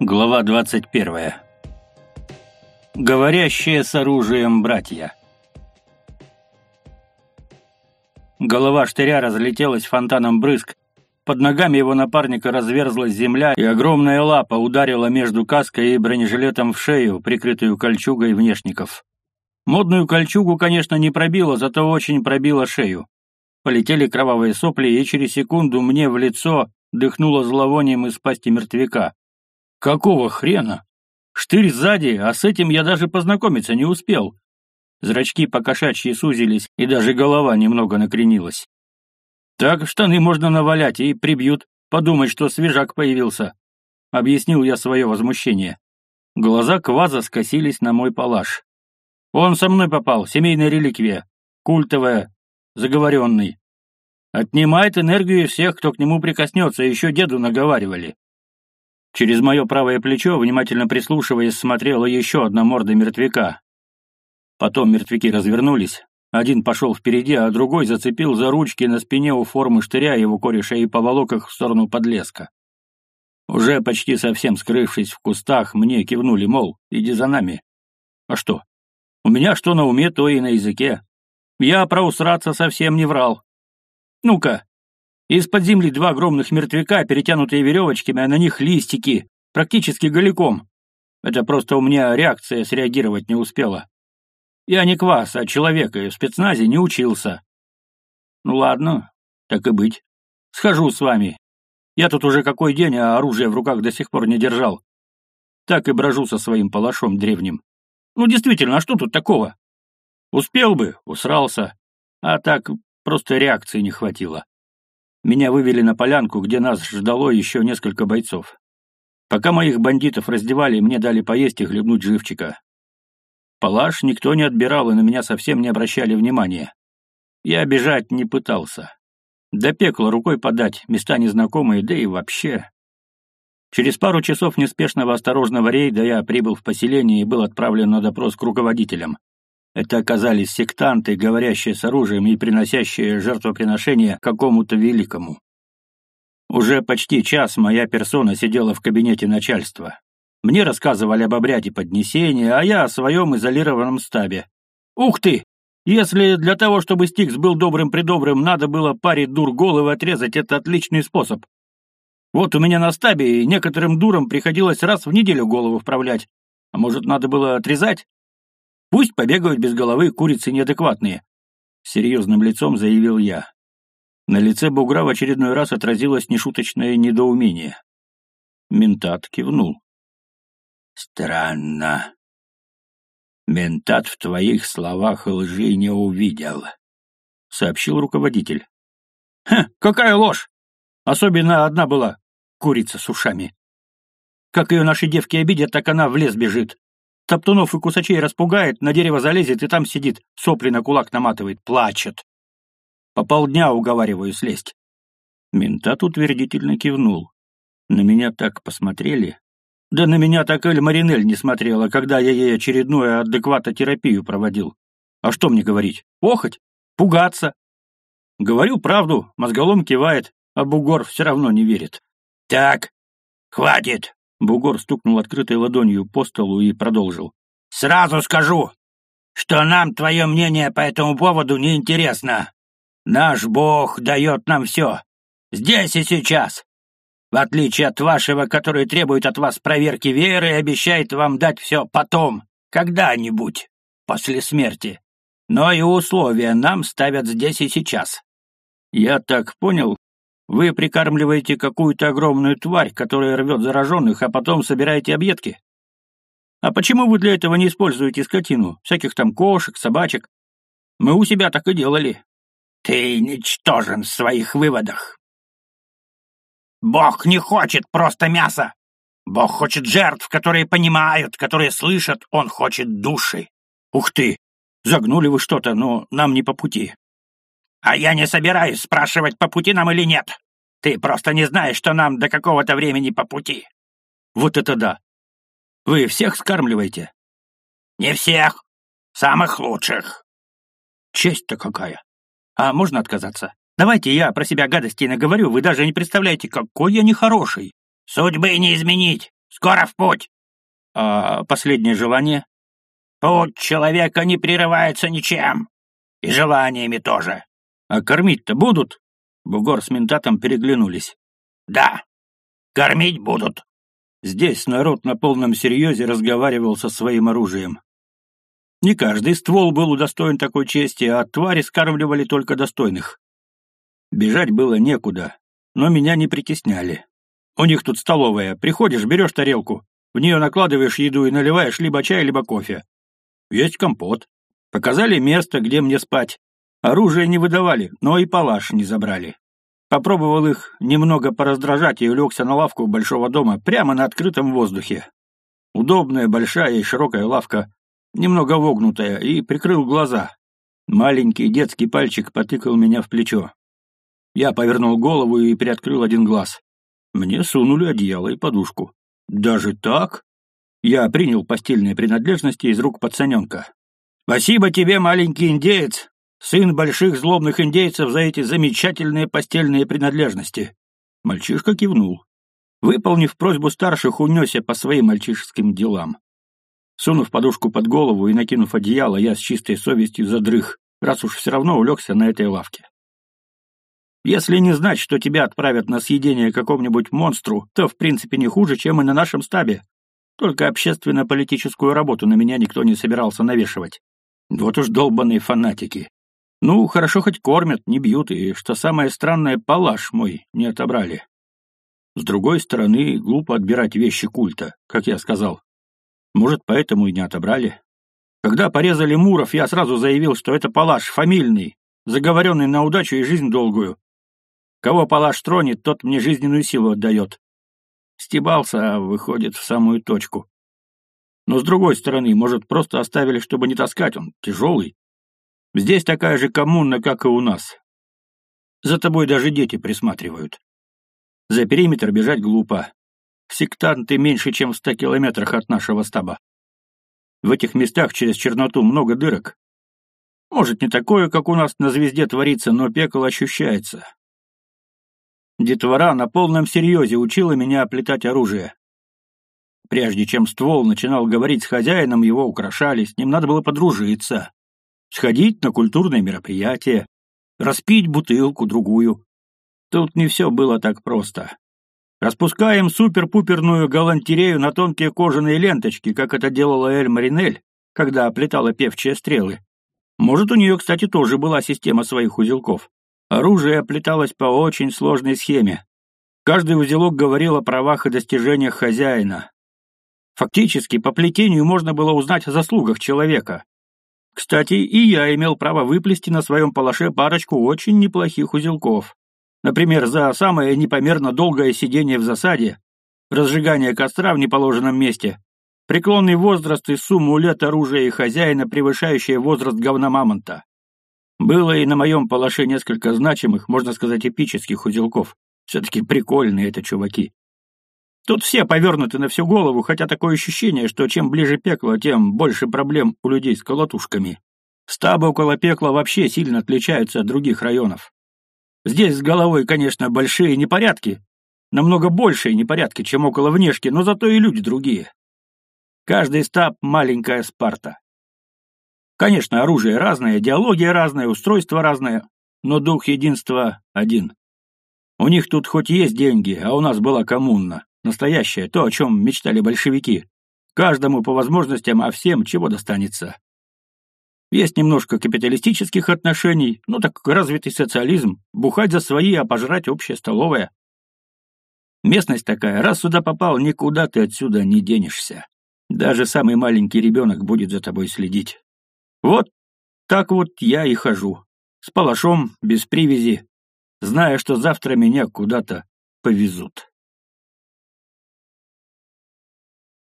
Глава 21. Говорящие с оружием братья. Голова штыря разлетелась фонтаном брызг, под ногами его напарника разверзлась земля, и огромная лапа ударила между каской и бронежилетом в шею, прикрытую кольчугой внешников. Модную кольчугу, конечно, не пробила, зато очень пробила шею. Полетели кровавые сопли, и через секунду мне в лицо дыхнуло зловонием из пасти мертвяка. Какого хрена? Штырь сзади, а с этим я даже познакомиться не успел. Зрачки покошачьи сузились, и даже голова немного накренилась. Так штаны можно навалять и прибьют, подумать, что свежак появился. Объяснил я свое возмущение. Глаза Кваза скосились на мой палаш. Он со мной попал, семейная реликвия, культовая, заговоренный. Отнимает энергию всех, кто к нему прикоснется, еще деду наговаривали. Через мое правое плечо, внимательно прислушиваясь, смотрела еще одна морда мертвяка. Потом мертвяки развернулись. Один пошел впереди, а другой зацепил за ручки на спине у формы штыря его кореша и поволок их в сторону подлеска. Уже почти совсем скрывшись в кустах, мне кивнули, мол, иди за нами. А что? У меня что на уме, то и на языке. Я про усраться совсем не врал. Ну-ка, из-под земли два огромных мертвяка, перетянутые веревочками, а на них листики, практически голиком. Это просто у меня реакция среагировать не успела. Я не квас, а человек, и в спецназе не учился. Ну ладно, так и быть. Схожу с вами. Я тут уже какой день, а оружие в руках до сих пор не держал. Так и брожу со своим палашом древним. Ну действительно, а что тут такого? Успел бы, усрался. А так просто реакции не хватило. Меня вывели на полянку, где нас ждало еще несколько бойцов. Пока моих бандитов раздевали, мне дали поесть и хлебнуть живчика. Палаш никто не отбирал, и на меня совсем не обращали внимания. Я бежать не пытался. До пекла рукой подать, места незнакомые, да и вообще. Через пару часов неспешного осторожного рейда я прибыл в поселение и был отправлен на допрос к руководителям. Это оказались сектанты, говорящие с оружием и приносящие жертвоприношения какому-то великому. Уже почти час моя персона сидела в кабинете начальства. Мне рассказывали об обряде поднесения, а я о своем изолированном стабе. Ух ты! Если для того, чтобы Стикс был добрым-предобрым, надо было паре дур головы отрезать, это отличный способ. Вот у меня на стабе некоторым дурам приходилось раз в неделю голову вправлять. А может, надо было отрезать? Пусть побегают без головы курицы неадекватные. Серьезным лицом заявил я. На лице бугра в очередной раз отразилось нешуточное недоумение. Ментат кивнул. «Странно. Ментат в твоих словах лжи не увидел», — сообщил руководитель. «Хм, какая ложь! Особенно одна была — курица с ушами. Как ее наши девки обидят, так она в лес бежит. Топтунов и кусачей распугает, на дерево залезет и там сидит, сопли на кулак наматывает, плачет. По полдня уговариваю слезть. Ментат утвердительно кивнул. На меня так посмотрели. Да на меня так Эль Маринель не смотрела, когда я ей очередную адекватотерапию проводил. А что мне говорить? Охоть? Пугаться? Говорю правду, мозголом кивает, а бугор все равно не верит. «Так, хватит!» Бугор стукнул открытой ладонью по столу и продолжил. «Сразу скажу, что нам твое мнение по этому поводу не интересно. Наш Бог дает нам все. Здесь и сейчас. В отличие от вашего, который требует от вас проверки веры и обещает вам дать все потом, когда-нибудь, после смерти. Но и условия нам ставят здесь и сейчас. Я так понял, вы прикармливаете какую-то огромную тварь, которая рвет зараженных, а потом собираете объедки? А почему вы для этого не используете скотину, всяких там кошек, собачек? Мы у себя так и делали. Ты ничтожен в своих выводах. Бог не хочет просто мяса. Бог хочет жертв, которые понимают, которые слышат, Он хочет души. Ух ты, загнули вы что-то, но нам не по пути. А я не собираюсь спрашивать, по пути нам или нет. Ты просто не знаешь, что нам до какого-то времени по пути. Вот это да. Вы всех скармливаете? Не всех. Самых лучших. Честь-то какая. А можно отказаться? Давайте я про себя гадости наговорю, вы даже не представляете, какой я нехороший. Судьбы не изменить. Скоро в путь!» «А последнее желание?» «Путь человека не прерывается ничем. И желаниями тоже». «А кормить-то будут?» Бугор с ментатом переглянулись. «Да, кормить будут». Здесь народ на полном серьезе разговаривал со своим оружием. Не каждый ствол был удостоен такой чести, а твари скармливали только достойных. Бежать было некуда, но меня не притесняли. У них тут столовая. Приходишь, берешь тарелку, в нее накладываешь еду и наливаешь либо чай, либо кофе. Есть компот. Показали место, где мне спать. Оружие не выдавали, но и палаш не забрали. Попробовал их немного пораздражать и улегся на лавку большого дома прямо на открытом воздухе. Удобная, большая и широкая лавка, немного вогнутая, и прикрыл глаза. Маленький детский пальчик потыкал меня в плечо. Я повернул голову и приоткрыл один глаз. Мне сунули одеяло и подушку. Даже так? Я принял постельные принадлежности из рук пацаненка. «Спасибо тебе, маленький индеец, сын больших злобных индейцев, за эти замечательные постельные принадлежности». Мальчишка кивнул. Выполнив просьбу старших, унесся по своим мальчишеским делам. Сунув подушку под голову и накинув одеяло, я с чистой совестью задрых, раз уж все равно улегся на этой лавке. Если не знать, что тебя отправят на съедение какому-нибудь монстру, то в принципе не хуже, чем и на нашем стабе. Только общественно-политическую работу на меня никто не собирался навешивать. Вот уж долбаные фанатики. Ну, хорошо хоть кормят, не бьют, и, что самое странное, палаш мой не отобрали. С другой стороны, глупо отбирать вещи культа, как я сказал. Может, поэтому и не отобрали. Когда порезали Муров, я сразу заявил, что это палаш фамильный, заговоренный на удачу и жизнь долгую. Кого палаш тронет, тот мне жизненную силу отдает. Стебался, а выходит в самую точку. Но с другой стороны, может, просто оставили, чтобы не таскать, он тяжелый. Здесь такая же коммуна, как и у нас. За тобой даже дети присматривают. За периметр бежать глупо. Сектанты меньше, чем в ста километрах от нашего стаба. В этих местах через черноту много дырок. Может, не такое, как у нас на звезде творится, но пекло ощущается. Детвора на полном серьезе учила меня оплетать оружие. Прежде чем ствол начинал говорить с хозяином, его украшали, с ним надо было подружиться, сходить на культурное мероприятие, распить бутылку-другую. Тут не все было так просто. Распускаем супер-пуперную галантерею на тонкие кожаные ленточки, как это делала Эль Маринель, когда оплетала певчие стрелы. Может, у нее, кстати, тоже была система своих узелков. Оружие оплеталось по очень сложной схеме. Каждый узелок говорил о правах и достижениях хозяина. Фактически, по плетению можно было узнать о заслугах человека. Кстати, и я имел право выплести на своем палаше парочку очень неплохих узелков. Например, за самое непомерно долгое сидение в засаде, разжигание костра в неположенном месте, преклонный возраст и сумму лет оружия и хозяина, превышающие возраст говна. Было и на моем палаше несколько значимых, можно сказать, эпических узелков. Все-таки прикольные это чуваки. Тут все повернуты на всю голову, хотя такое ощущение, что чем ближе пекло, тем больше проблем у людей с колотушками. Стабы около пекла вообще сильно отличаются от других районов. Здесь с головой, конечно, большие непорядки, намного большие непорядки, чем около внешки, но зато и люди другие. Каждый стаб — маленькая Спарта. Конечно, оружие разное, идеология разная, устройство разное, но дух единства один. У них тут хоть есть деньги, а у нас была коммуна. Настоящая, то, о чем мечтали большевики. Каждому по возможностям, а всем чего достанется. Есть немножко капиталистических отношений, ну так развитый социализм, бухать за свои, а пожрать общее столовое. Местность такая, раз сюда попал, никуда ты отсюда не денешься. Даже самый маленький ребенок будет за тобой следить. Вот так вот я и хожу. С палашом, без привязи, зная, что завтра меня куда-то повезут.